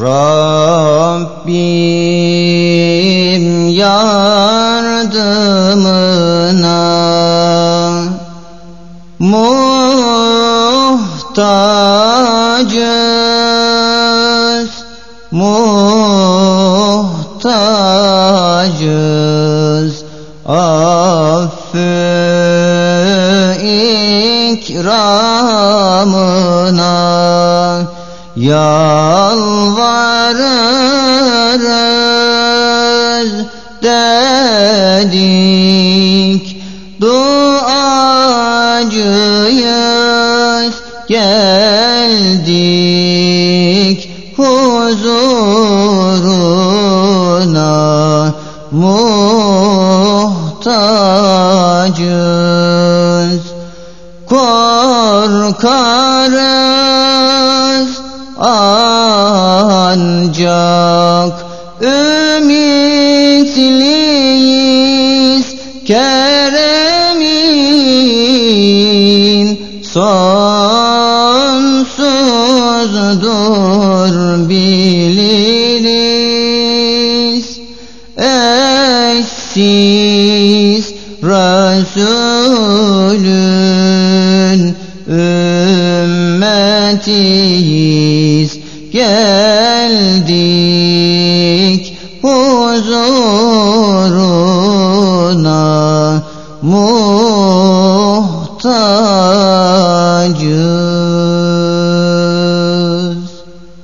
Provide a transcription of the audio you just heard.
Rabbim yardımına muhtacız muhtacız affı ikramına yalvarırız dedik duacıyız geldik. Huzuruna muhtacız. Korkarız ancak ümitliyiz keremin sonsuzdur biliriz. Eşsiz Resulün ümmetiyiz geldik huzuruna muhtacız